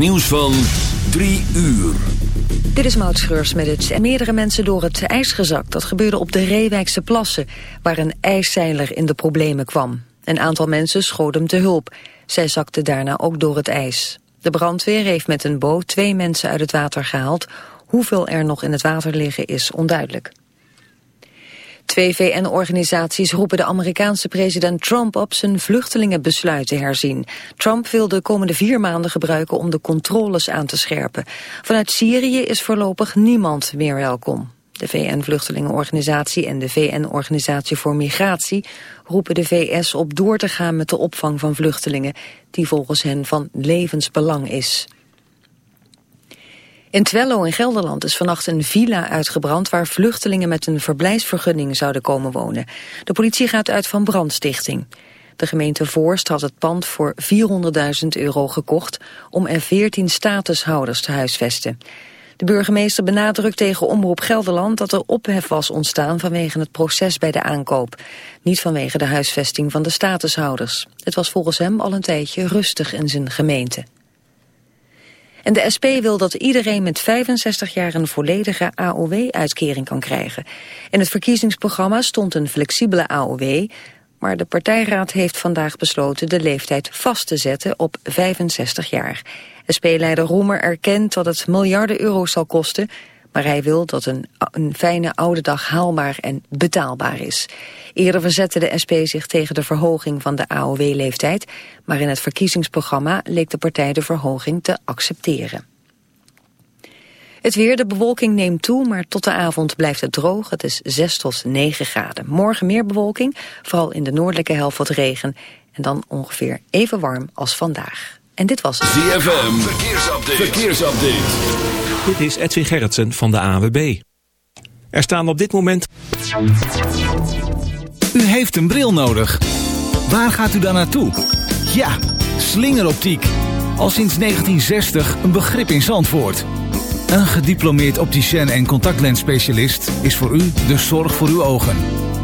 Nieuws van 3 uur. Dit is Maud met het meerdere mensen door het ijs gezakt. Dat gebeurde op de Reewijkse plassen, waar een ijszeiler in de problemen kwam. Een aantal mensen schoot hem te hulp. Zij zakte daarna ook door het ijs. De brandweer heeft met een boot twee mensen uit het water gehaald. Hoeveel er nog in het water liggen is onduidelijk. Twee VN-organisaties roepen de Amerikaanse president Trump op zijn vluchtelingenbesluit te herzien. Trump wil de komende vier maanden gebruiken om de controles aan te scherpen. Vanuit Syrië is voorlopig niemand meer welkom. De VN-vluchtelingenorganisatie en de VN-organisatie voor migratie roepen de VS op door te gaan met de opvang van vluchtelingen, die volgens hen van levensbelang is. In Twello in Gelderland is vannacht een villa uitgebrand... waar vluchtelingen met een verblijfsvergunning zouden komen wonen. De politie gaat uit van brandstichting. De gemeente Voorst had het pand voor 400.000 euro gekocht... om er 14 statushouders te huisvesten. De burgemeester benadrukt tegen Omroep Gelderland... dat er ophef was ontstaan vanwege het proces bij de aankoop. Niet vanwege de huisvesting van de statushouders. Het was volgens hem al een tijdje rustig in zijn gemeente. En de SP wil dat iedereen met 65 jaar een volledige AOW-uitkering kan krijgen. In het verkiezingsprogramma stond een flexibele AOW... maar de partijraad heeft vandaag besloten de leeftijd vast te zetten op 65 jaar. SP-leider Roemer erkent dat het miljarden euro's zal kosten... maar hij wil dat een, een fijne oude dag haalbaar en betaalbaar is. Eerder verzette de SP zich tegen de verhoging van de AOW-leeftijd... maar in het verkiezingsprogramma leek de partij de verhoging te accepteren. Het weer, de bewolking neemt toe, maar tot de avond blijft het droog. Het is 6 tot 9 graden. Morgen meer bewolking, vooral in de noordelijke helft wat regen... en dan ongeveer even warm als vandaag. En dit was het. ZFM, verkeersupdate. verkeersupdate. Dit is Edwin Gerritsen van de AWB. Er staan op dit moment... U heeft een bril nodig. Waar gaat u dan naartoe? Ja, slingeroptiek. Al sinds 1960 een begrip in Zandvoort. Een gediplomeerd opticien en contactlensspecialist is voor u de zorg voor uw ogen.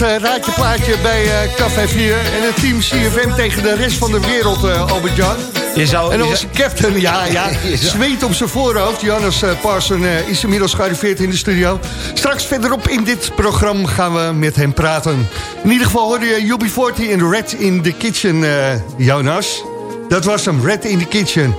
Met een raadje plaatje bij uh, Café 4 en het team CFM tegen de rest van de wereld, uh, Albert-Jan. En onze captain, ja, ja, zweet op zijn voorhoofd. Johannes Parson is inmiddels gearriveerd in de studio. Straks verderop in dit programma gaan we met hem praten. In ieder geval hoorde je UB40 in Red in the Kitchen, Jonas. Dat was hem, Red in the Kitchen.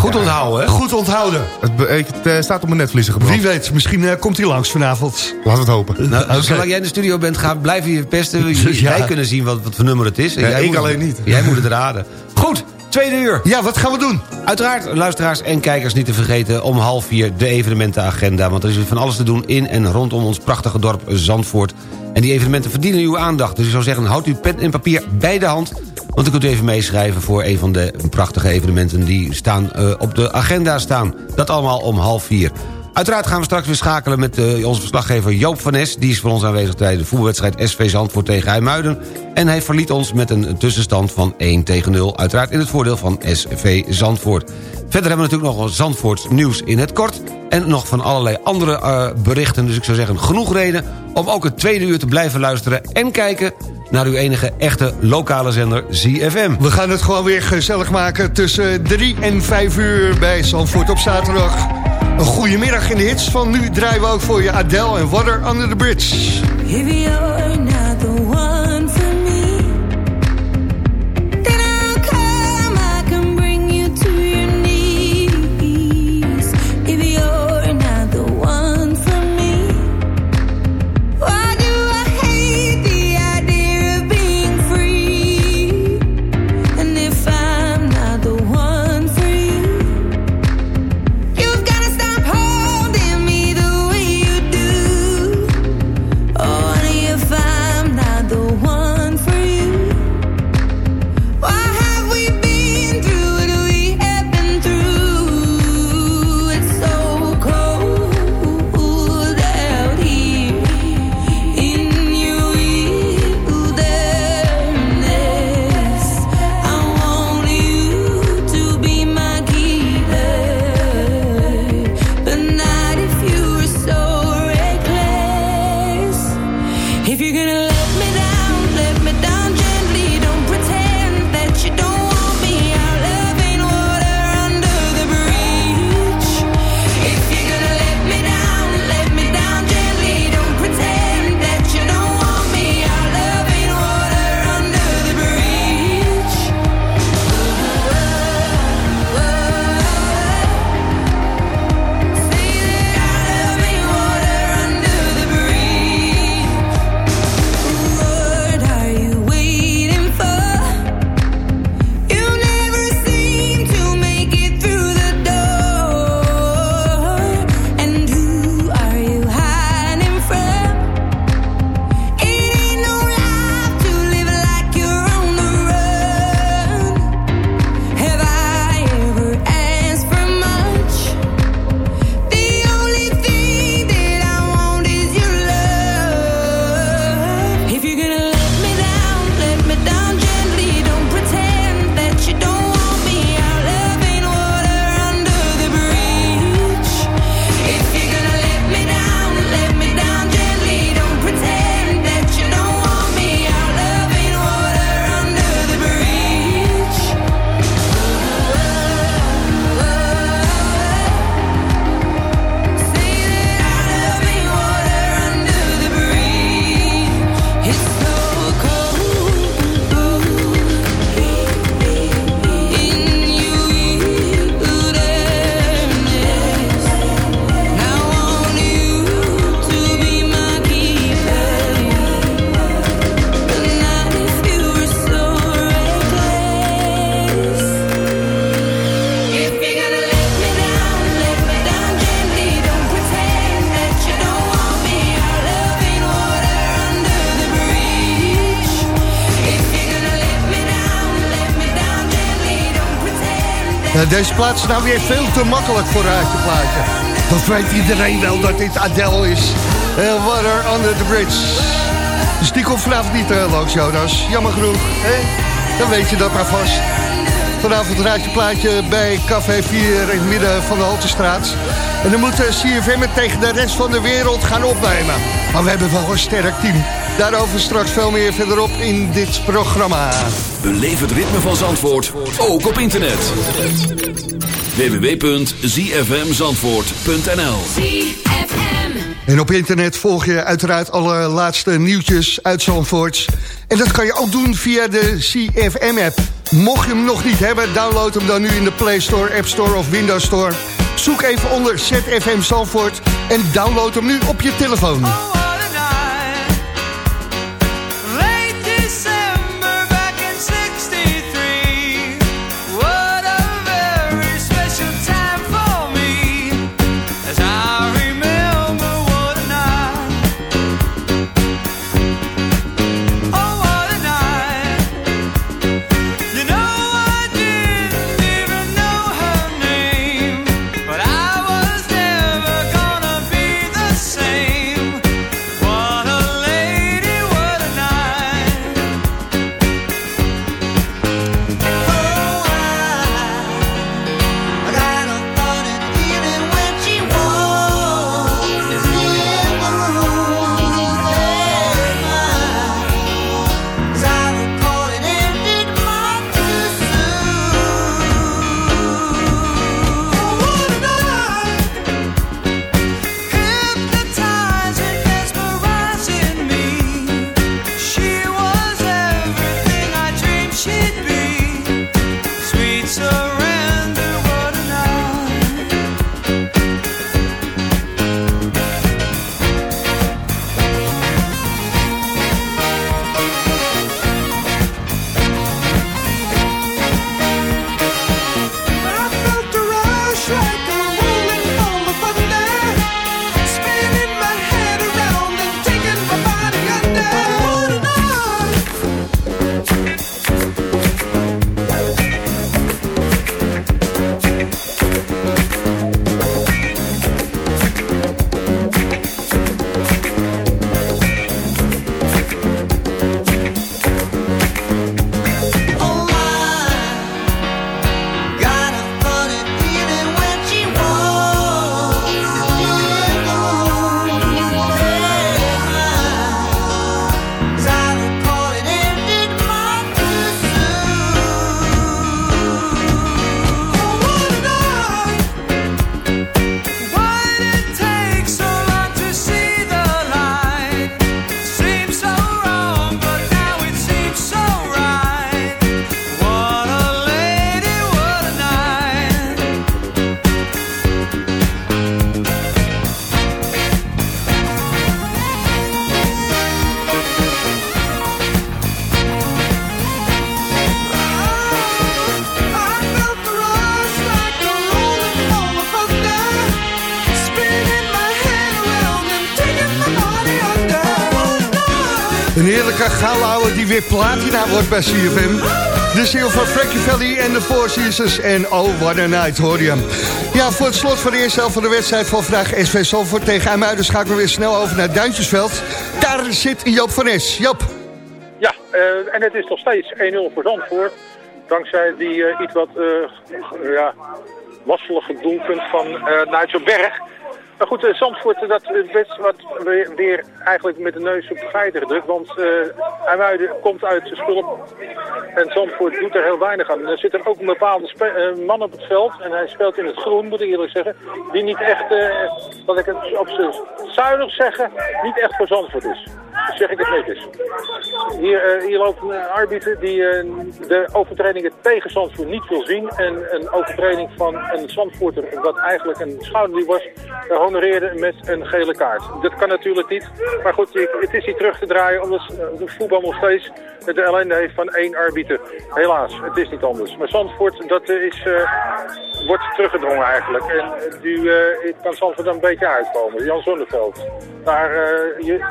Goed onthouden, hè? Goed onthouden. Het, het staat op mijn netvliezen gebrand. Wie weet, misschien komt hij langs vanavond. Laten we het hopen. Nou, okay. Zolang jij in de studio bent, ga, blijf je pesten. ja. Wij kunnen zien wat, wat voor nummer het is. Ja, ik alleen niet. Jij moet het raden. Goed, Tweede uur. Ja, wat gaan we doen? Uiteraard, luisteraars en kijkers niet te vergeten... om half vier de evenementenagenda. Want er is van alles te doen in en rondom ons prachtige dorp Zandvoort. En die evenementen verdienen uw aandacht. Dus ik zou zeggen, houd uw pen en papier bij de hand... Want u kunt u even meeschrijven voor een van de prachtige evenementen... die staan, uh, op de agenda staan. Dat allemaal om half vier. Uiteraard gaan we straks weer schakelen met uh, onze verslaggever Joop van Nes. Die is voor ons aanwezig tijdens de voetbalwedstrijd SV Zandvoort tegen IJmuiden. En hij verliet ons met een tussenstand van 1 tegen 0. Uiteraard in het voordeel van SV Zandvoort. Verder hebben we natuurlijk nog Zandvoorts nieuws in het kort. En nog van allerlei andere uh, berichten. Dus ik zou zeggen, genoeg reden om ook het tweede uur te blijven luisteren... en kijken naar uw enige echte lokale zender ZFM. We gaan het gewoon weer gezellig maken tussen 3 en 5 uur bij Zandvoort op zaterdag. Een goede middag in de hits van nu draaien we ook voor je Adele en Water Under the Bridge. Deze plaats nou weer veel te makkelijk voor Raadje Plaatje. Dat weet iedereen wel dat dit Adele is. Water under the bridge. Dus die komt vanavond niet uh, langs, Jonas. Jammer genoeg. Hè? Dan weet je dat maar vast. Vanavond Raadje Plaatje bij Café 4 in het midden van de Haltestraat. En dan moet CFM het tegen de rest van de wereld gaan opnemen. Maar we hebben wel een sterk team. Daarover straks veel meer verderop in dit programma. Beleef het ritme van Zandvoort, ook op internet. www.zfmzandvoort.nl En op internet volg je uiteraard alle laatste nieuwtjes uit Zandvoort. En dat kan je ook doen via de CFM-app. Mocht je hem nog niet hebben, download hem dan nu in de Play Store, App Store of Windows Store. Zoek even onder ZFM Zandvoort en download hem nu op je telefoon. Weer platina wordt bij CFM. De ziel van Frankie Valley en de Four Seasons en Oh What a Night hoor je. Ja, voor het slot van de eerste helft van de wedstrijd van vandaag SV Zalvoort tegen IJmuiden schakelen we weer snel over naar Duintjesveld. Daar zit Joop van Es. Joop. Ja, uh, en het is nog steeds 1-0 voor Zandvoort. Dankzij die uh, iets wat uh, ja, doelpunt van uh, Nigel Berg. Maar goed, uh, Zandvoort dat best wat weer, weer, eigenlijk met de neus op de gedrukt. Want uh, komt uit de schulp en Zandvoort doet er heel weinig aan. Er zit er ook een bepaalde man op het veld en hij speelt in het groen, moet ik eerlijk zeggen. Die niet echt, wat ik het op zijn zeggen, niet echt voor Zandvoort is. Zeg ik het netjes. Hier, hier loopt een arbiter die de overtredingen tegen Zandvoort niet wil zien. En een overtreding van een Zandvoorter, wat eigenlijk een schouderdief was, honoreerde met een gele kaart. Dat kan natuurlijk niet. Maar goed, het is hier terug te draaien omdat de voetbal nog steeds de ellende heeft van één arbiter. Helaas, het is niet anders. Maar Zandvoort, dat is, wordt teruggedrongen eigenlijk. En nu kan Zandvoort dan een beetje uitkomen. Jan Zonneveld. Daar, je,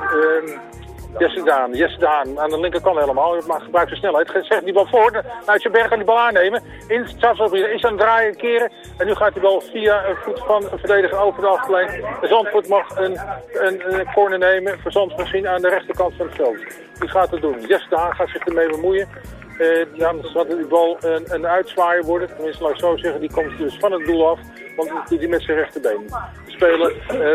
Jesse Daan, Jesse Daan aan de linkerkant helemaal. Maar gebruik zijn snelheid. Zegt die bal voor. Uit zijn berg aan die bal aannemen. In Stadsoprieder is aan het draaien keren. En nu gaat die bal via een voet van een verdediger over de achterlijn. Zandvoort mag een, een, een corner nemen. Zandvoort misschien aan de rechterkant van het veld. Die gaat het doen. Jesse Daan gaat zich ermee bemoeien. Uh, dan zal die bal een, een uitzwaaier worden. Tenminste, laat ik zo zeggen. Die komt dus van het doel af. Want doet hij met zijn rechterbeen. We spelen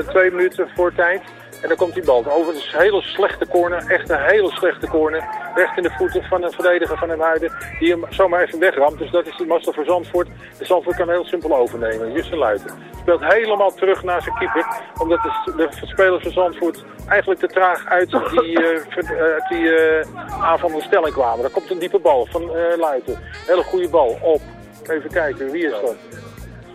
twee minuten voor tijd. En dan komt die bal over. een hele slechte corner. Echt een hele slechte corner. Recht in de voeten van een verdediger van een Muiden. Die hem zomaar even wegramt. Dus dat is de master voor Zandvoort. De Zandvoort kan heel simpel overnemen. Justin Luiten speelt helemaal terug naar zijn keeper. Omdat de, de spelers van Zandvoort eigenlijk te traag uit die, uh, die uh, aanvallende stelling kwamen. Dan komt een diepe bal van Luiten. Hele goede bal op. Even kijken, wie is dat?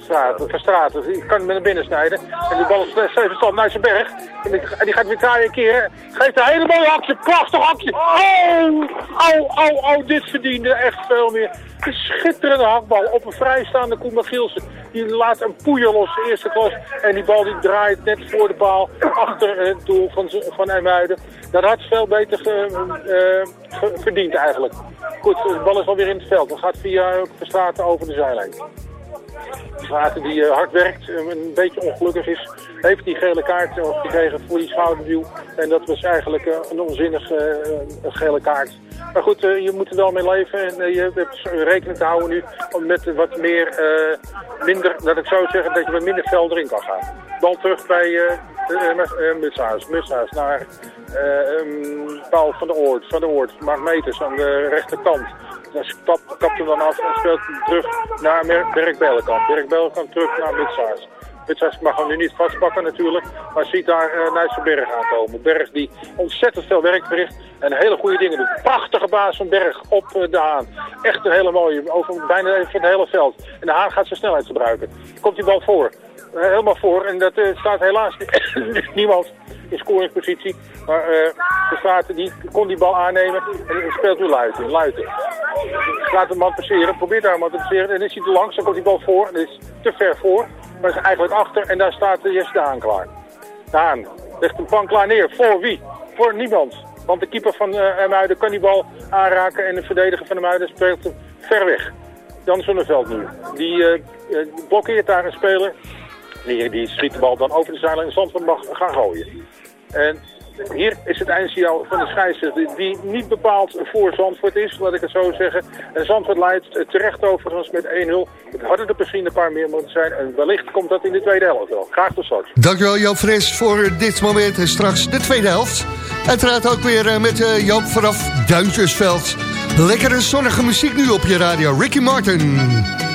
Straat, Straten. Die kan hem naar binnen snijden. En die bal is even stand naar zijn berg. En die, en die gaat weer draaien een keer. Geeft een hele mooie hakje. Prachtig hakje. Oh, au, au, au. Dit verdiende echt veel meer. Een schitterende hakbal op een vrijstaande Koen Gielsen. Die laat een poeier los, de eerste klas. En die bal die draait net voor de paal achter het doel van, van Emuiden. Dat had veel beter ge, uh, verdiend eigenlijk. Goed, de bal is alweer in het veld. Dan gaat via Verstraten over de zijlijn. Die uh, hard werkt, een beetje ongelukkig is, heeft die gele kaart gekregen voor die schouderduw. En dat was eigenlijk een onzinnig uh, gele kaart. Maar goed, je moet er wel mee leven en je hebt rekening te houden nu met wat meer, minder, dat ik zou zeggen dat je wat minder fel erin kan gaan. Bal terug bij uh, Mutshuis naar um, Paul van der Oort, van der Oort, maakt meters aan de rechterkant. Dan kapt hem dan af en speelt hem terug naar Berk Bellenkamp. Berk Bellenkamp terug naar Mitsaars. Mitsaars mag hem nu niet vastpakken natuurlijk, maar ziet daar uh, Nijtse Berg aankomen. Berg die ontzettend veel werk verricht en hele goede dingen doet. Prachtige baas van Berg op uh, de Haan. Echt een hele mooie, over bijna even het hele veld. En de Haan gaat zijn snelheid gebruiken. Komt die bal voor. Helemaal voor en dat staat helaas niemand in scoringspositie. Maar uh, de Straten die kon die bal aannemen en speelt nu Luiten. Luiten. Laat de man passeren, probeert daar een man te passeren. En dan is hij te langs, dan komt die bal voor. En is te ver voor, maar is eigenlijk achter. En daar staat Jesse Daan klaar. Daan legt een pan klaar neer. Voor wie? Voor niemand. Want de keeper van uh, Muiden kan die bal aanraken en de verdediger van de Muiden speelt hem ver weg. Jan Zonneveld nu. Die uh, blokkeert daar een speler. Die, die schiet dan over de zijlijn Zandvoort mag gaan gooien. En hier is het eindsignaal van de scheidsrechter die niet bepaald voor Zandvoort is, laat ik het zo zeggen. En Zandvoort leidt terecht overigens met 1-0. Het hadden er misschien een paar meer moeten zijn en wellicht komt dat in de tweede helft wel. Graag tot straks. Dankjewel Joop Fres voor dit moment en straks de tweede helft. Uiteraard ook weer eh, met uh, Joop vanaf Duintjesveld. Lekkere zonnige muziek nu op je radio. Ricky Martin.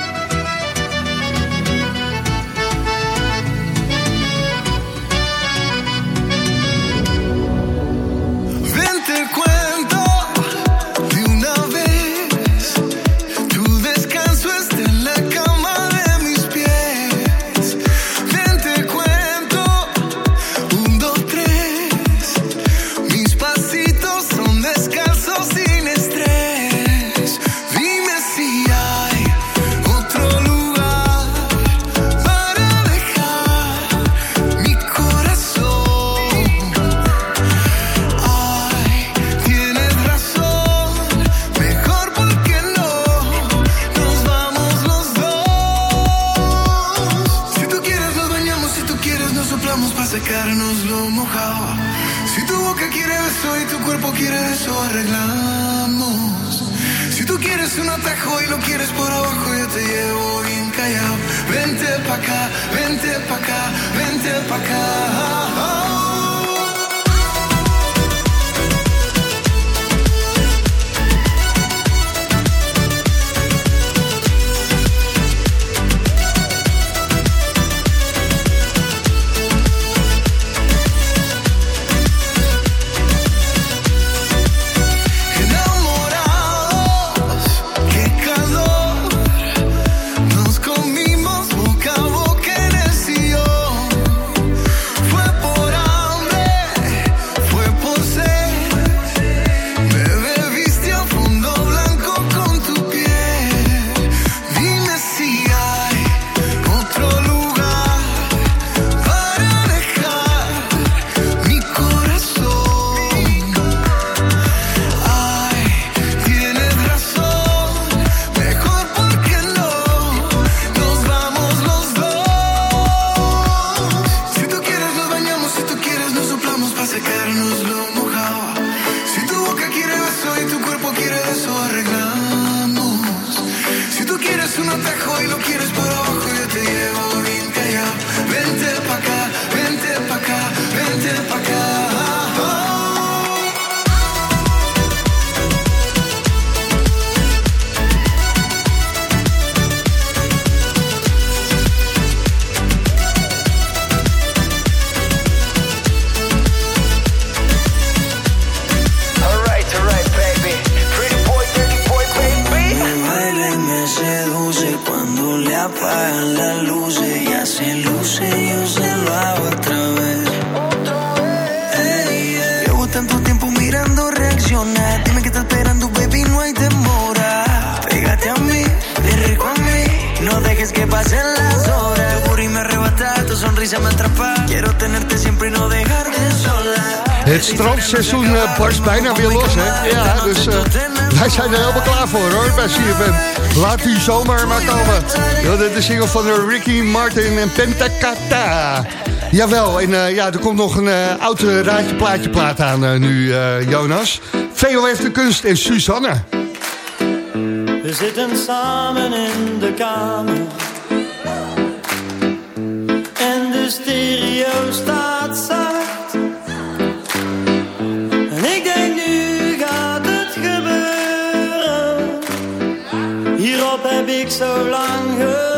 Single van uh, Ricky Martin en Pentacata. Jawel, en uh, ja, er komt nog een uh, oud raadje plaatje plaat aan nu, Jonas. Veo heeft de kunst en Suzanne. We zitten samen in de kamer. En de stereo staat zacht. En ik denk nu gaat het gebeuren. Hierop heb ik zo lang gewacht.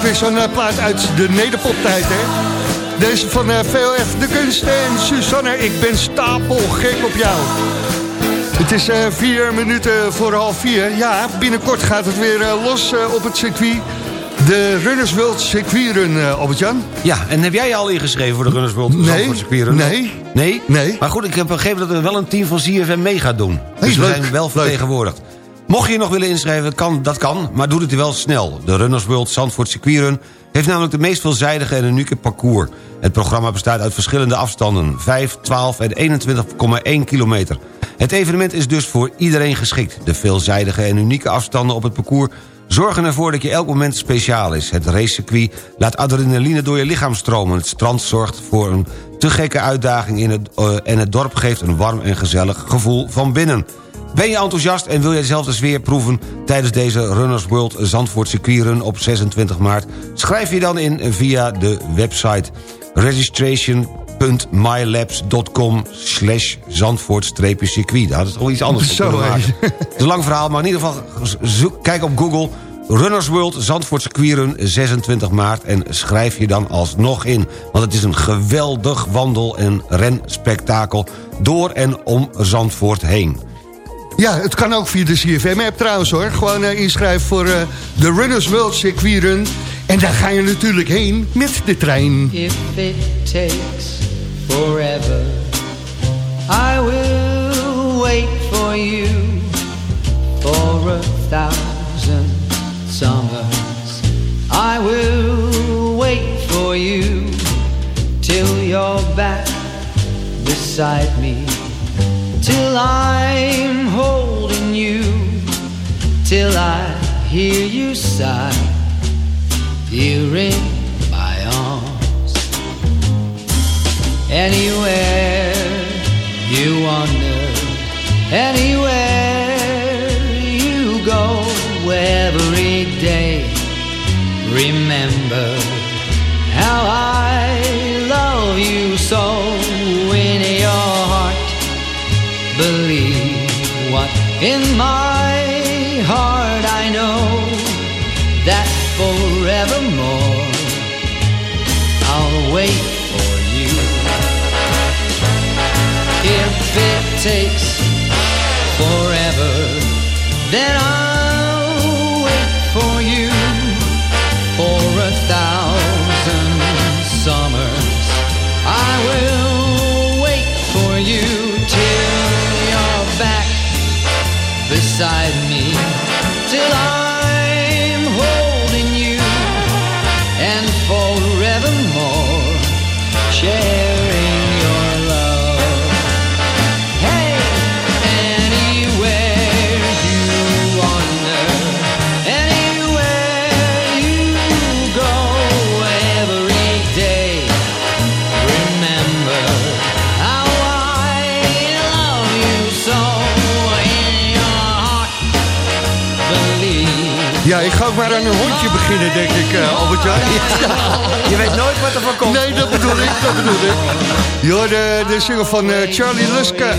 Ook weer zo'n uh, plaat uit de nederpoptijd, hè? Deze van uh, VLF De Kunst en Susanne, ik ben stapelgek op jou. Het is uh, vier minuten voor half vier. Ja, binnenkort gaat het weer los op het circuit. De Runners World Circuitrun, uh, Albert-Jan. Ja, en heb jij je al ingeschreven voor de Runners World nee, Circuitrun? Nee. Nee? Nee. Maar goed, ik heb begrepen dat er wel een team van CFM mee gaat doen. Hey, dus we zijn wel vertegenwoordigd. Mocht je je nog willen inschrijven, kan, dat kan, maar doe het wel snel. De Runners World Zandvoort Circuitrun heeft namelijk de meest veelzijdige en unieke parcours. Het programma bestaat uit verschillende afstanden, 5, 12 en 21,1 kilometer. Het evenement is dus voor iedereen geschikt. De veelzijdige en unieke afstanden op het parcours zorgen ervoor dat je elk moment speciaal is. Het racecircuit laat adrenaline door je lichaam stromen. Het strand zorgt voor een te gekke uitdaging in het, uh, en het dorp geeft een warm en gezellig gevoel van binnen. Ben je enthousiast en wil je zelf de sfeer proeven... tijdens deze Runners World Zandvoort Circuitrun op 26 maart... schrijf je dan in via de website registration.mylabs.com slash Zandvoort-circuit. Dat is toch iets anders. Zo, Het is een lang verhaal, maar in ieder geval zoek, kijk op Google... Runners World Zandvoort Circuitrun 26 maart... en schrijf je dan alsnog in. Want het is een geweldig wandel- en renspektakel... door en om Zandvoort heen. Ja, het kan ook via de CFM-app trouwens hoor. Gewoon uh, inschrijven voor uh, de Runners World Circuitrun. En daar ga je natuurlijk heen met de trein. If it takes forever I will wait for you For a thousand summers I will wait for you Till you're back beside me till you, till I hear you sigh here in my arms. Anywhere you wander, anywhere you go, every day, remember how I love you so maar aan een hondje beginnen, denk ik, uh, Albert-Jan. Je weet nooit wat er van komt. Nee, dat bedoel ik, dat bedoel ik. Je de, de single van uh, Charlie Luske.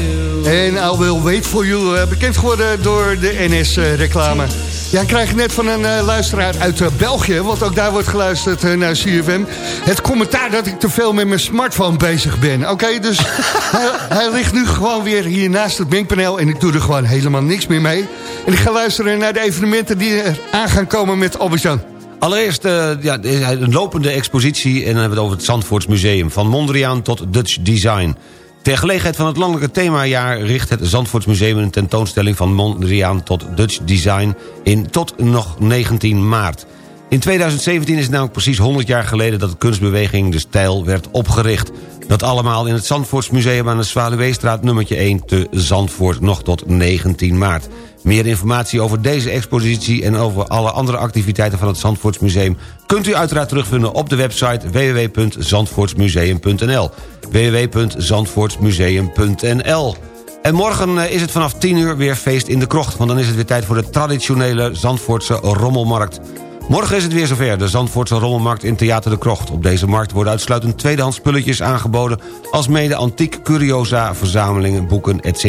En I Will Wait For You, uh, bekend geworden door de NS-reclame. Ja, ik krijg net van een uh, luisteraar uit uh, België, want ook daar wordt geluisterd uh, naar CFM. Het commentaar dat ik te veel met mijn smartphone bezig ben. Oké, okay, dus hij, hij, ligt nu gewoon weer hier naast het mengpaneel en ik doe er gewoon helemaal niks meer mee. En ik ga luisteren naar de evenementen die er aan gaan komen met Albert-Jan. Allereerst uh, ja, een lopende expositie en dan hebben we het over het Zandvoorts Museum. Van Mondriaan tot Dutch Design. Ter gelegenheid van het landelijke themajaar richt het Zandvoortsmuseum een tentoonstelling van Mondriaan tot Dutch Design in tot nog 19 maart. In 2017 is het namelijk precies 100 jaar geleden dat de kunstbeweging De Stijl werd opgericht. Dat allemaal in het Zandvoortsmuseum aan de Zwaluweestraat nummertje 1 te Zandvoort nog tot 19 maart. Meer informatie over deze expositie en over alle andere activiteiten van het Zandvoortsmuseum... kunt u uiteraard terugvinden op de website www.zandvoortsmuseum.nl www.zandvoortsmuseum.nl En morgen is het vanaf 10 uur weer feest in de krocht... want dan is het weer tijd voor de traditionele Zandvoortse rommelmarkt. Morgen is het weer zover, de Zandvoortse rommelmarkt in Theater de Krocht. Op deze markt worden uitsluitend tweedehands spulletjes aangeboden... als mede antiek, curiosa, verzamelingen, boeken, etc.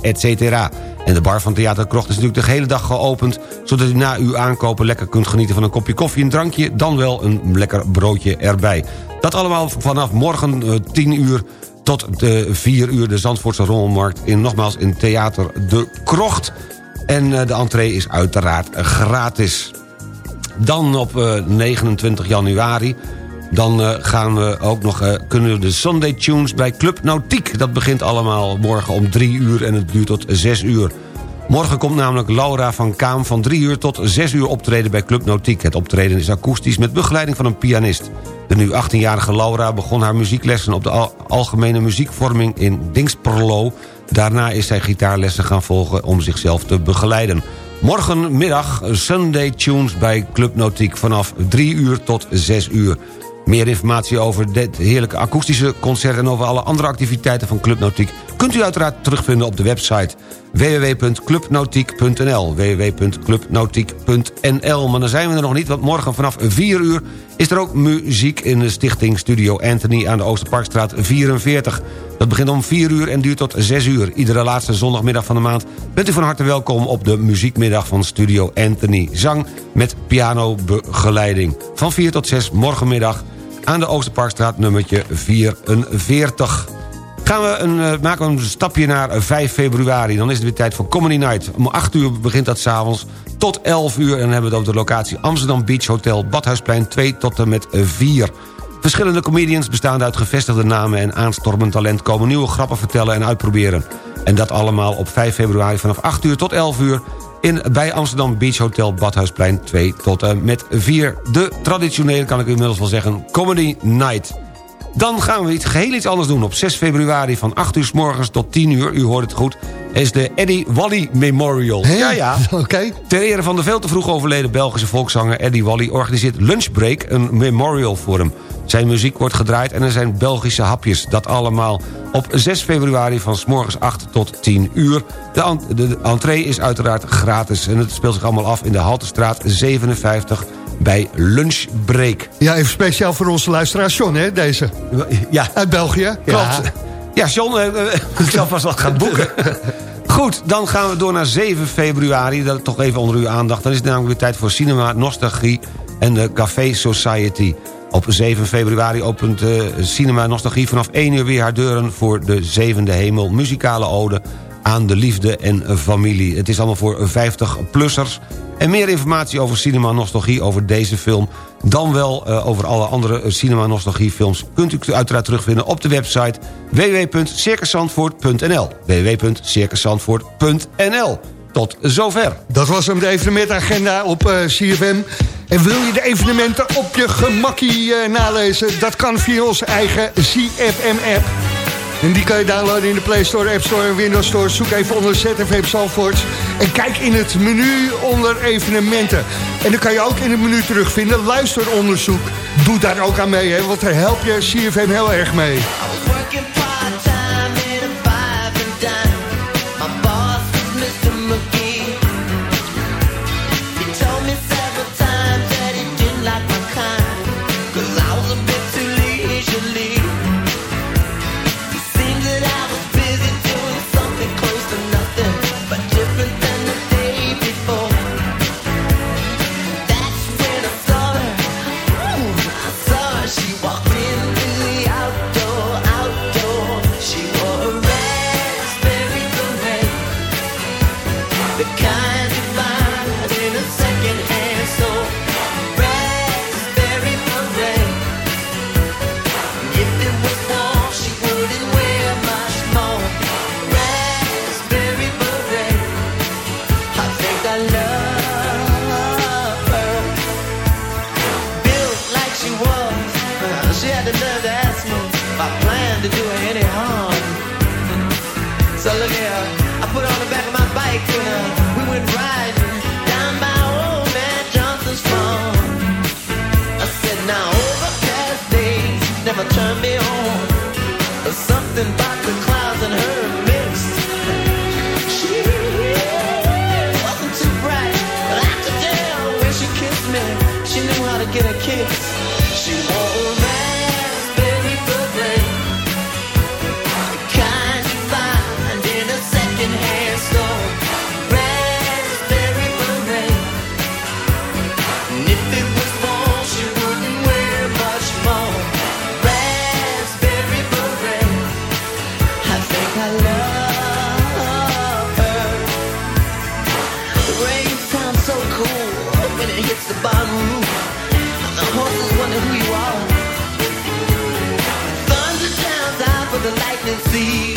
etc. En de bar van Theater de Krocht is natuurlijk de hele dag geopend... zodat u na uw aankopen lekker kunt genieten van een kopje koffie, een drankje... dan wel een lekker broodje erbij. Dat allemaal vanaf morgen uh, 10 uur tot de 4 uur de Zandvoortse rommelmarkt... in nogmaals in Theater de Krocht. En uh, de entree is uiteraard gratis. Dan op eh, 29 januari... Dan eh, gaan we ook nog, eh, kunnen de Sunday Tunes bij Club Nautiek. Dat begint allemaal morgen om 3 uur en het duurt tot 6 uur. Morgen komt namelijk Laura van Kaam van 3 uur tot 6 uur optreden bij Club Nautiek. Het optreden is akoestisch met begeleiding van een pianist. De nu 18-jarige Laura begon haar muzieklessen op de al- algemene muziekvorming in Dingsperlo. Daarna is zij gitaarlessen gaan volgen om zichzelf te begeleiden. Morgenmiddag Sunday Tunes bij Club Nautiek vanaf 3 uur tot 6 uur. Meer informatie over dit heerlijke akoestische concert... en over alle andere activiteiten van Club Nautiek... kunt u uiteraard terugvinden op de website www.clubnautiek.nl www.clubnautiek.nl Maar dan zijn we er nog niet, want morgen vanaf 4 uur... is er ook muziek in de stichting Studio Anthony... aan de Oosterparkstraat 44. Dat begint om 4 uur en duurt tot 6 uur. Iedere laatste zondagmiddag van de maand... bent u van harte welkom op de muziekmiddag van Studio Anthony. Zang met pianobegeleiding. Van 4 tot 6 morgenmiddag aan de Oosterparkstraat nummertje 44. Gaan we een, eh, maken we een stapje naar eh, 5 februari. Dan is het weer tijd voor Comedy Night. Om 8 uur begint dat s'avonds tot 11 uur. En dan hebben we het over de locatie Amsterdam Beach Hotel... Badhuisplein 2 tot en met 4. Verschillende comedians bestaande uit gevestigde namen... en aanstormend talent komen nieuwe grappen vertellen en uitproberen. En dat allemaal op 5 februari vanaf 8 uur tot 11 uur... In, bij Amsterdam Beach Hotel Badhuisplein 2 tot en met 4. De traditionele, kan ik inmiddels wel zeggen, Comedy Night. Dan gaan we iets, geheel iets anders doen. Op 6 februari van 8 uur s morgens tot 10 uur, u hoort het goed... is de Eddie Wally Memorial. Ja, ja. Oké. Ter ere van de veel te vroeg overleden Belgische volkszanger Eddie Wally... organiseert Lunchbreak een memorial voor hem. Zijn muziek wordt gedraaid en er zijn Belgische hapjes. Dat allemaal op 6 februari van s morgens 8 tot 10 uur. De, de entree is uiteraard gratis. En het speelt zich allemaal af in de Haltestraat 57 bij Lunchbreak. Ja, even speciaal voor onze luisteraar John, hè, deze. Ja. Uit België. Klopt. Ja, John, eh, eh, ik zal vast wat gaan boeken. Goed, dan gaan we door naar 7 februari. Dat toch even onder uw aandacht. Dan is het namelijk weer tijd voor Cinema Nostalgie en de Café Society. Op 7 februari opent eh, Cinema Nostalgie vanaf 1 uur weer haar deuren... voor de Zevende Hemel, muzikale ode aan de liefde en familie. Het is allemaal voor 50-plussers. En meer informatie over Cinema Nostalgie, over deze film... dan wel eh, over alle andere eh, Cinema Nostalgie films... kunt u uiteraard terugvinden op de website www.circusandvoort.nl www.circusandvoort.nl Tot zover. Dat was hem, de evenementagenda op eh, CFM. En wil je de evenementen op je gemakkie eh, nalezen? Dat kan via onze eigen CFM-app. En die kan je downloaden in de Play Store, App Store en Windows Store. Zoek even onder ZFM Zalvoort. En kijk in het menu onder evenementen. En dan kan je ook in het menu terugvinden luisteronderzoek. Doe daar ook aan mee, hè, want daar help je CFM heel erg mee. Planned to do her any harm. So look here, I put on the back of my bike and uh, we went riding down by old man Johnson's farm. I said, now overcast days never turn me See.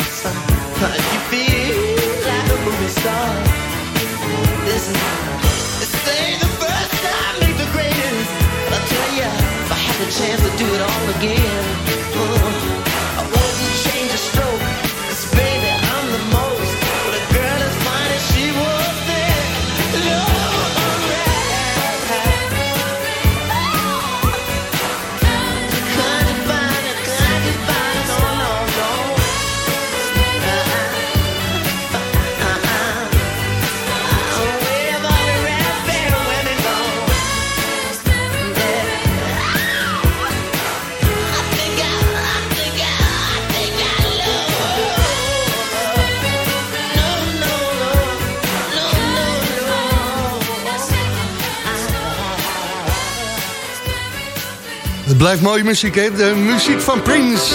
Het blijft mooie muziek, hè? De muziek van Prince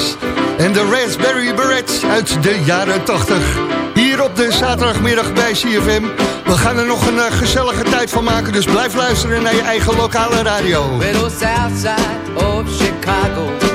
en de Raspberry Beret uit de jaren 80. Hier op de zaterdagmiddag bij CFM. We gaan er nog een eh, gezellige tijd van maken, dus blijf luisteren naar je eigen lokale radio. Well, the south side of Chicago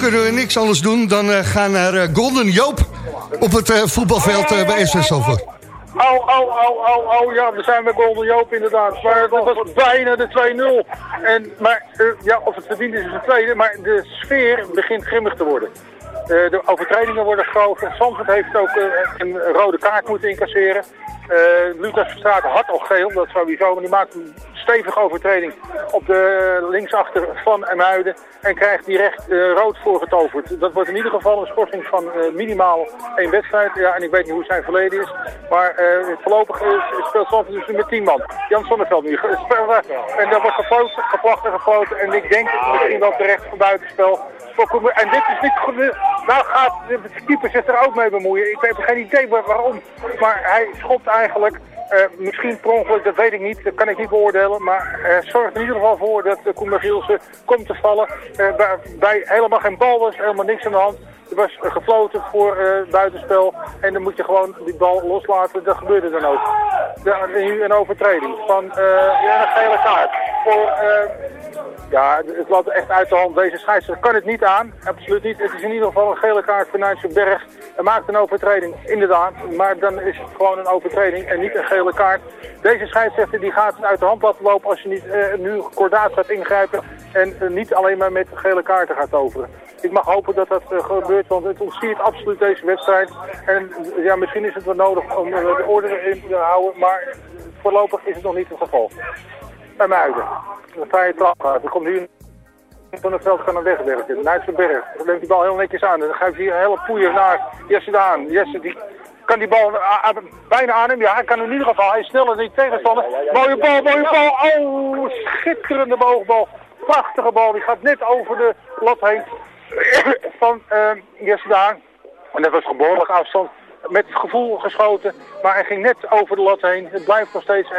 kunnen we niks anders doen dan eh, gaan naar eh, Golden Joop op het eh, voetbalveld bij SV Salford. Au, au, au, au, ja, we zijn bij Golden Joop inderdaad. Maar dat was bijna de 2-0. En, maar ja, of het verdiend is is een tweede, maar de sfeer begint grimmig te worden. De overtredingen worden groter. Zandvoort heeft ook een rode kaart moeten incasseren. Eh Lucas Verstraat had al geel, dat sowieso, maar die maakt een stevige overtreding op de linksachter van Emuiden en krijgt direct eh, rood voorgetoverd. Dat wordt in ieder geval een schorsing van eh, minimaal één wedstrijd. Ja, en ik weet niet hoe zijn verleden is, maar voorlopig eh, speelt Zandvoort dus nu met tien man. Jan Sonneveld nu en dat wordt gefloten, gevlacht en gefloten en ik denk misschien wel terecht voor buitenspel. Voor Koemer. En dit is niet goed. Nou gaat de keeper zich er ook mee bemoeien. Ik heb geen idee waar- waarom. Maar hij schopt eigenlijk. eh, misschien per ongeluk, dat weet ik niet. Dat kan ik niet beoordelen. Maar hij zorgt in ieder geval voor dat uh, Koemer Gielsen komt te vallen. Eh, bij, bij helemaal geen bal was, helemaal niks aan de hand. Was eh, gefloten voor eh, buitenspel. En dan moet je gewoon die bal loslaten. Dat gebeurde dan ook. nu een overtreding van ja, een gele kaart. Voor, ja, het loopt echt uit de hand. Deze scheidsrechter kan het niet aan. Absoluut niet. Het is in ieder geval een gele kaart voor Nijntje Berg. Hij maakt een overtreding, inderdaad. Maar dan is het gewoon een overtreding en niet een gele kaart. Deze scheidsrechter die gaat uit de hand laten lopen als je niet uh, nu kordaat gaat ingrijpen. En uh, niet alleen maar met gele kaarten gaat overen. Ik mag hopen dat dat uh, gebeurt, want het ontsiert absoluut deze wedstrijd. En ja, misschien is het wel nodig om de orde in te houden. Maar voorlopig is het nog niet het geval. Bij Muiden. Dan sta je trap. Er komt nu van het veld gaan hem wegwerken. Nijtsenberg. Neemt die bal heel netjes aan. En dan geeft hij een hele poeier naar Jesse Daan. Jesse die kan die bal bijna aannemen. Ja, hij kan in ieder geval. Hij is sneller dan die tegenstander. Mooie bal, mooie bal. Oh, schitterende boogbal. Prachtige bal. Die gaat net over de lat heen van uh. En dat was behoorlijk afstand met gevoel geschoten. Maar hij ging net over de lat heen. Het blijft nog steeds 1-0.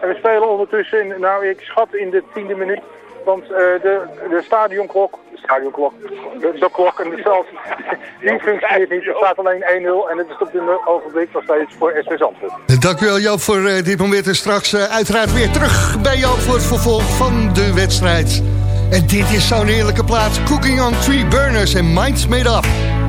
En we spelen ondertussen, nou ik schat in de tiende minuut. Want uh, de, de stadionklok, de stadionklok, de, klok en de veld, die functioneert niet. Er staat alleen 1-0 en het is op dit ogenblik nog steeds voor SV Zandvoort. Dank u wel Joop voor uh, dit moment en straks uh, uiteraard weer terug bij Joop voor het vervolg van de wedstrijd. En dit is zo'n heerlijke plaats, Cooking on Three Burners en Minds Made Up.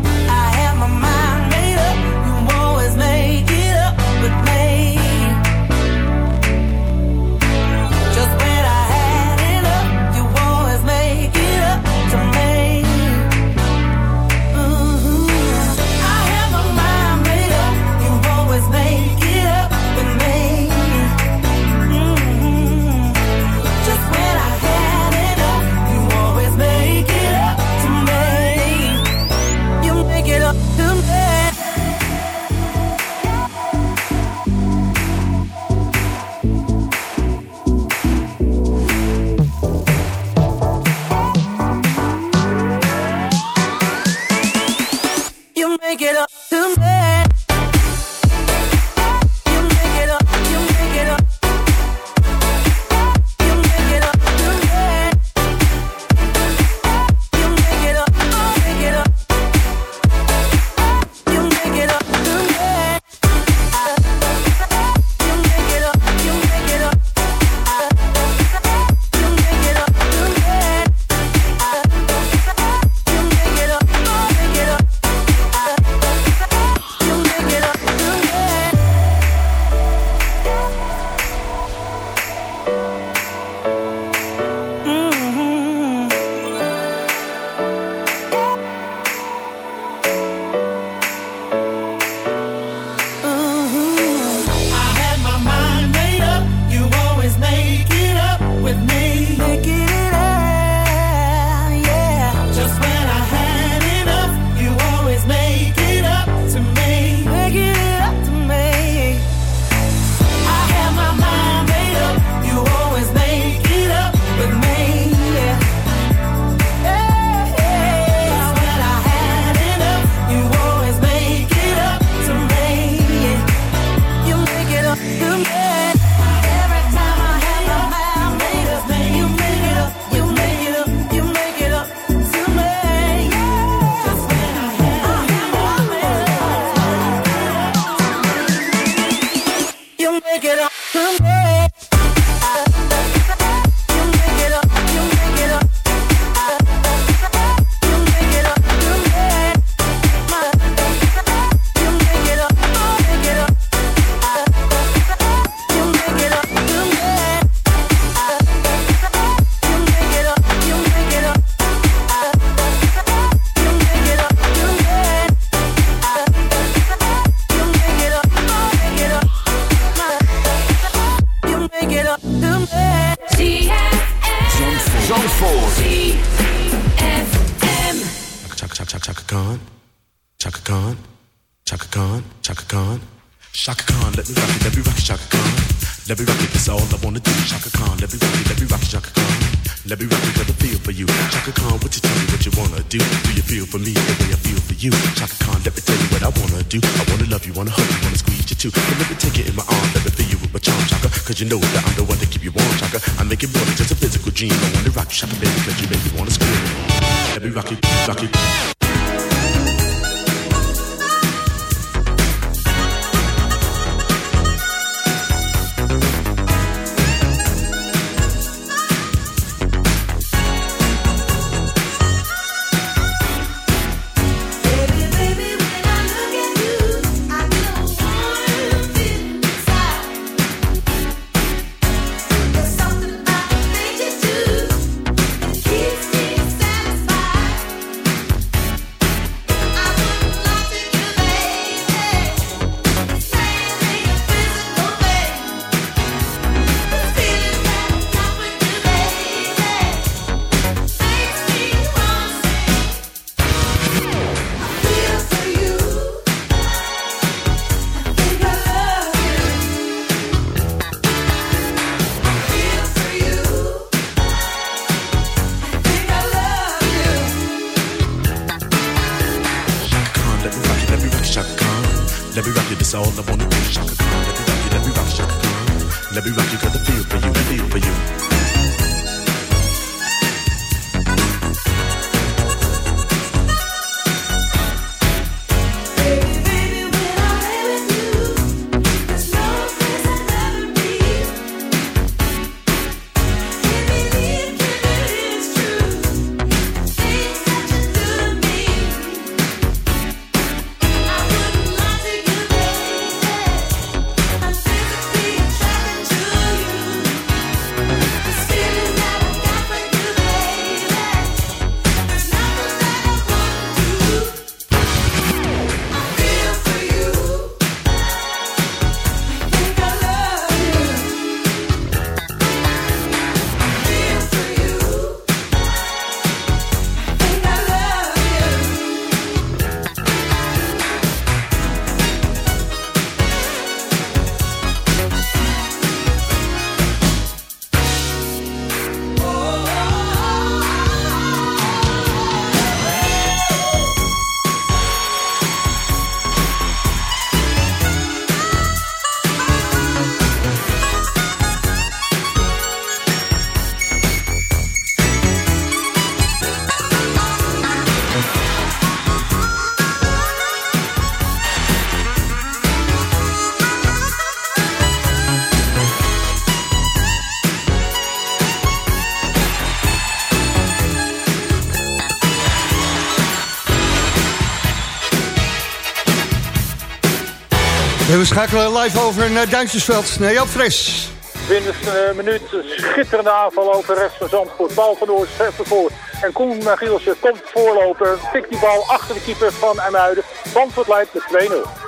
We schakelen live over naar Duintjesveld, naar Jan Fres. Binnen een uh, minuut schitterende aanval over rechts van Zandvoort. Bal van Oors, voor. En Koen Gielsen komt voorlopen. Tikt die bal achter de keeper van Amuiden. Zandvoort leidt met 2-0.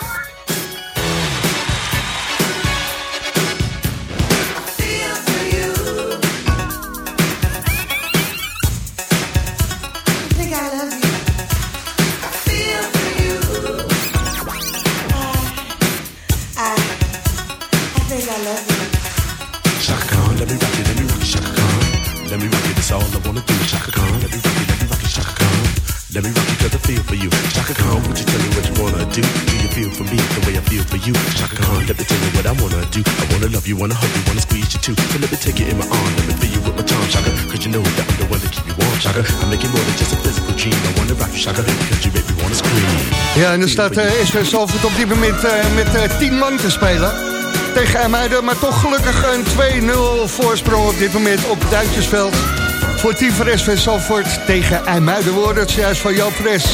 Let me rock you 'cause I feel for you. Shaka Khan, would you tell me what you wanna do? Do you feel for me the way I feel for you? Shaka Khan, let me tell you what I wanna do. I wanna love you, wanna hug you, wanna squeeze you too. So let me take you in my arm, let me fill you with my charm, Shaka. Cause you know that I'm the one to keep you warm, Shaka. I'm making more than just a physical dream. I wanna rock you, Shaka, cause you make me wanna scream. Ja, en er staat uh, SV Salford op dit moment uh, met uh, 10 man te spelen. Tegen Ermuiden, maar toch gelukkig een 2-0 voorsprong op dit moment op Duintjesveld. Voor team SV Salford tegen IJmuiden worden juist van Joop Fres.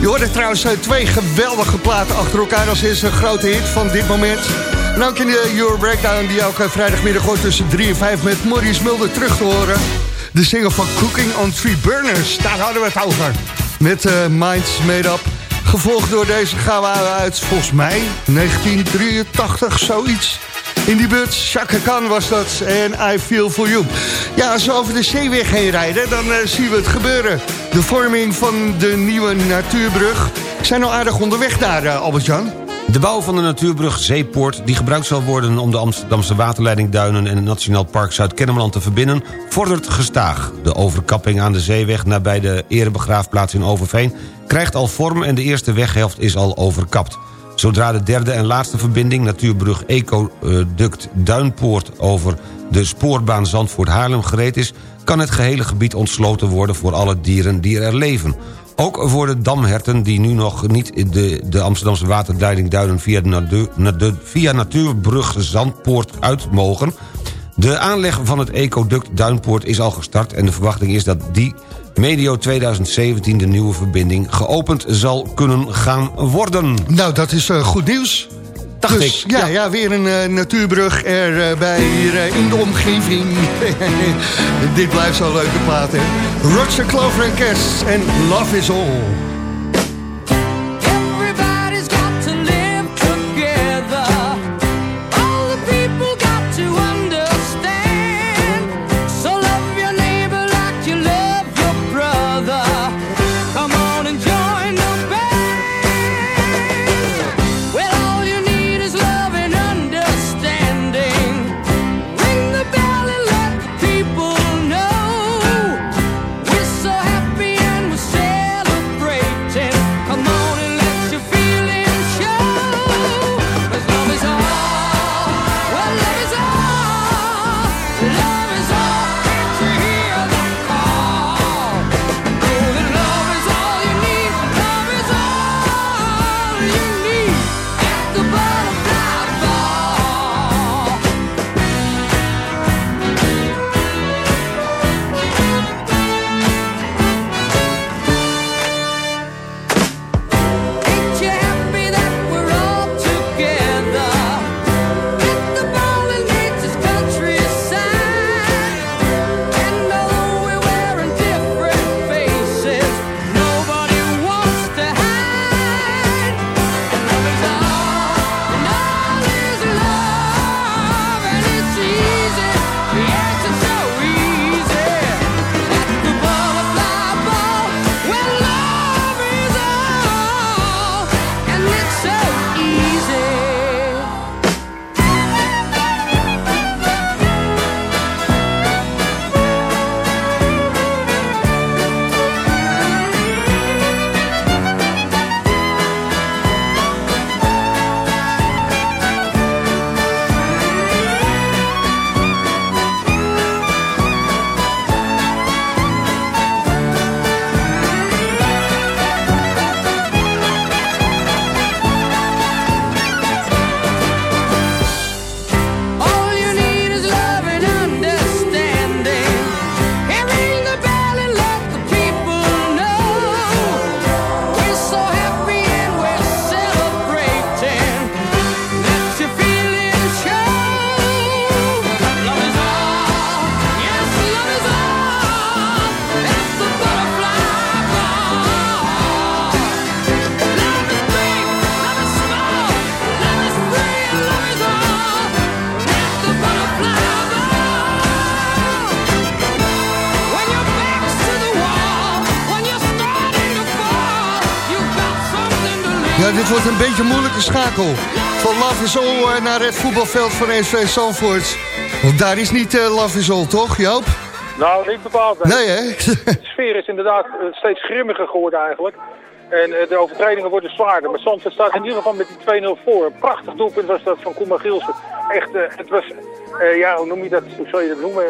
Je hoorde trouwens twee geweldige platen achter elkaar als eerste grote hit van dit moment. En dan in de Euro Breakdown die ook vrijdagmiddag hoort tussen 3 en 5 met Maurice Mulder terug te horen. De single van Cooking on Three Burners, daar hadden we het over. Met uh, Minds Made Up. Gevolgd door deze gaan we uit, volgens mij, 1983, zoiets. In die buurt, Chaka Khan was dat en I Feel For You. Ja, als we over de zeeweg heen rijden, dan uh, zien we het gebeuren. De vorming van de nieuwe natuurbrug. Zijn al aardig onderweg daar, uh, Albert-Jan. De bouw van de natuurbrug Zeepoort, die gebruikt zal worden... om de Amsterdamse waterleidingduinen en het Nationaal Park Zuid-Kennemerland te verbinden... vordert gestaag. De overkapping aan de zeeweg nabij de erebegraafplaats in Overveen... krijgt al vorm en de eerste weghelft is al overkapt. Zodra de derde en laatste verbinding, natuurbrug Ecoduct Duinpoort... over de spoorbaan Zandvoort-Haarlem gereed is... kan het gehele gebied ontsloten worden voor alle dieren die er leven... Ook voor de damherten die nu nog niet de, de Amsterdamse waterleiding duinen via, de, via natuurbrug Zandpoort uit mogen. De aanleg van het ecoduct Duinpoort is al gestart... en de verwachting is dat die medio 2017 de nieuwe verbinding geopend zal kunnen gaan worden. Nou, dat is uh, goed nieuws. Dacht dus, ik. Ja, ja. ja, weer een uh, natuurbrug erbij uh, hier uh, in de omgeving. Dit blijft zo'n leuke plaat, hè. Roger Clover en Love is All. Dit wordt een beetje een moeilijke schakel. Van Love is All eh, naar het voetbalveld van SV Zandvoort. Want daar is niet uh, Love is All, toch Joop? Nou, niet bepaald. Nee, hè? De sfeer is inderdaad eh, steeds grimmiger geworden eigenlijk. En de overtredingen worden zwaarder. Maar Zandvoort staat in ieder geval met die 2-0 voor. Een prachtig doelpunt was dat van Koeman Gielsen. Echt, het was, ja, hoe noem je dat? Hoe zou je dat noemen?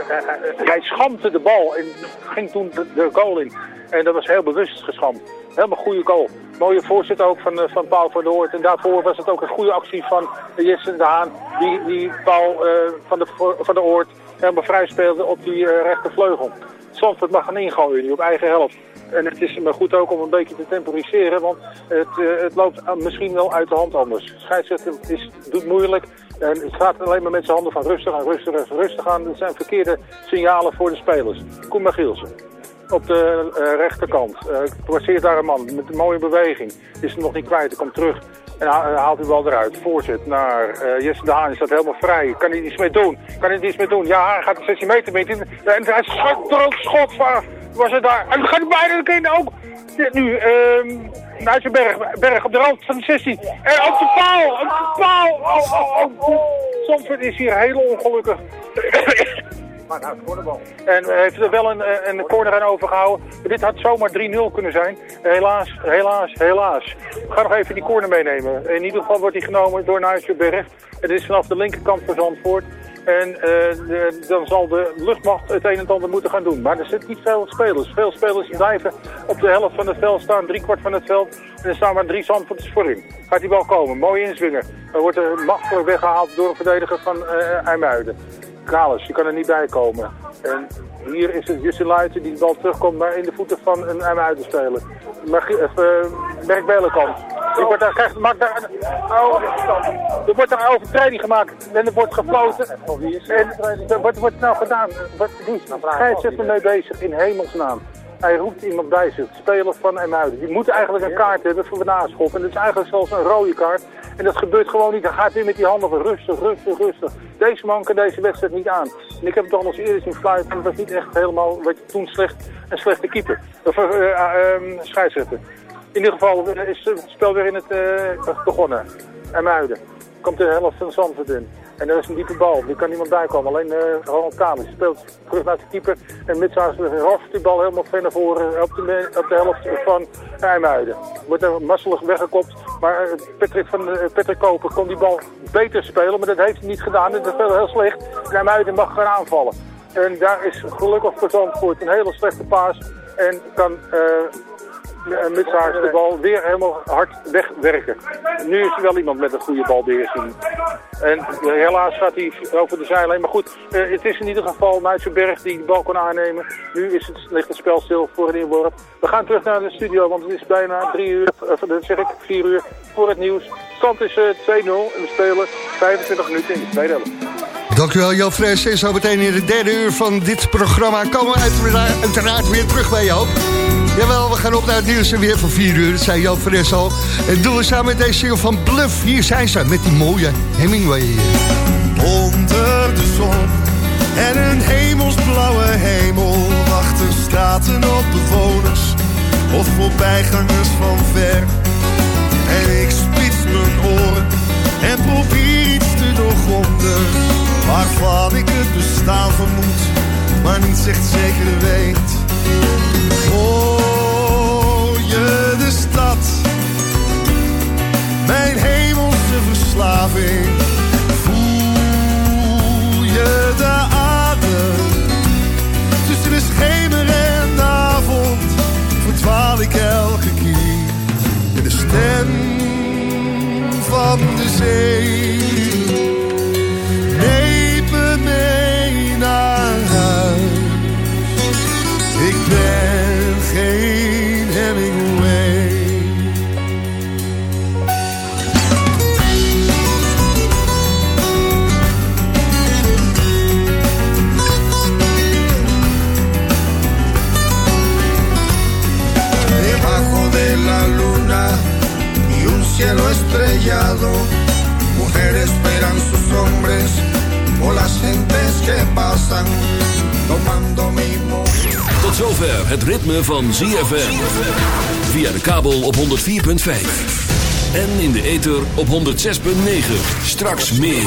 hij schampte de bal en ging toen de, de goal in. En dat was heel bewust geschampt. Helemaal goede goal. Mooie voorzet ook van, van Paul van der Hoort. En daarvoor was het ook een goede actie van Jesse de. Die, die Paul uh, van, de, van de Oort helemaal vrij speelde op die uh, rechtervleugel. Zandvoort mag gaan ingooien nu op eigen helft. En het is maar goed ook om een beetje te temporiseren, want het, het loopt misschien wel uit de hand anders. Scheidsrechter is, doet moeilijk en het gaat alleen maar met zijn handen van rustig aan, rustig aan, rustig aan. Dat zijn verkeerde signalen voor de spelers. Koen Gielsen op de uh, rechterkant. Uh, daar een man met een mooie beweging. Is hem nog niet kwijt, hij komt terug. En haalt hij wel eruit. Voorzet naar uh, Jesse de Haan. Is dat helemaal vrij. Kan hij iets mee doen? Kan hij iets mee doen? Ja, hij gaat de 16 meter. En hij schot er ook schot van. Was het daar? En gaat bijna de ook. Nu, um, naar zijn berg, berg op de rand van de 16. En op de paal! Op de paal! Oh, oh, oh. Zandvoort is hier heel ongelukkig. Maar nou, En uh, heeft er wel een, eh, een corner aan overgehouden. dit had zomaar 3-0 kunnen zijn. Helaas, helaas, helaas. We gaan nog even die corner meenemen. In ieder geval wordt die genomen door Nijsje Berg. Het is vanaf de linkerkant van Zandvoort. En de, dan zal de luchtmacht het een en ander moeten gaan doen. Maar er zitten niet veel spelers. Veel spelers blijven op de helft van het veld staan, drie kwart van het veld. En er staan maar drie zandvoorters voorin. Gaat hij wel komen. Mooi inzwingen. Dan wordt er makkelijk weggehaald door een verdediger van uh, IJmuiden. Kalis, je kan er niet bij komen. En hier is het Justin Luiten die de bal terugkomt maar in de voeten van een M-uiterspeler. Merk Belenkamp. Die wordt daar, krijgt, maakt daar, oh, er wordt daar een overtreding gemaakt en er wordt gefloten. En wat wordt nou gedaan? Wat is er mee bezig in hemelsnaam? Hij roept iemand bij zich, speler van Emuiden. Die moet eigenlijk een kaart hebben voor de naschop. En dat is eigenlijk zelfs een rode kaart. En dat gebeurt gewoon niet. Hij gaat weer met die handen van rustig, rustig, rustig. Deze man kan deze wedstrijd niet aan. En ik heb toch nog eens eerder zien fluiten. En het was niet echt helemaal, wat je toen slecht, een slechte keeper. Of uh, uh. In ieder geval is het spel weer in het begonnen. Emuiden. Komt de helft van Zandvoort in. En er is een diepe bal. Die kan niemand bijkomen. Alleen uh, Ronald Kamer speelt terug naar de keeper. En Mitsaars roft die bal helemaal ver naar voren op de, op de helft van IJmuiden. Wordt er masselig weggekopt. Maar uh, Patrick, van, Patrick Koper kon die bal beter spelen. Maar dat heeft hij niet gedaan. Dat speelde heel slecht. En mag gaan aanvallen. En daar is gelukkig voor Zandvoort een hele slechte paas. En kan Mutsaars de bal weer helemaal hard wegwerken. Nu is er wel iemand met een goede balbeheersing. En eh, helaas gaat hij over de zijlijn. Maar goed, uh, het is in ieder geval Berg die de bal kon aannemen. Nu is het, ligt het spel stil voor een inworp. We gaan terug naar de studio, want het is bijna drie uur, of uh, zeg ik, vier uur voor het nieuws. Stand is 2-0 en we spelen 25 minuten in de tweede helft. Dankjewel Joop Fres. En zo meteen in de derde uur van dit programma komen we uiteraard, uiteraard weer terug bij Joop. Jawel, we gaan op naar het nieuws en weer van 4 uur. Dat zei Joop Fres al. En doen we samen met deze single van Bluff. Hier zijn ze met die mooie Hemingway. Onder de zon en een hemelsblauwe hemel wachten straten op bewoners of voorbijgangers van ver. En ik spits mijn oren en probeer iets te doorgronden waarvan ik het bestaan vermoed, maar niet echt zeker weet. Stad, mijn hemelse verslaving? Voel je de adem tussen de schemer en de avond? Verdwaal ik elke keer in de stem van de zee. Estrellado, mujeres esperan sus hombres o las gentes que pasan tomando mi Tot zover het ritme van ZFM. Via de kabel op 104.5. En in de ether op 106.9. Straks meer.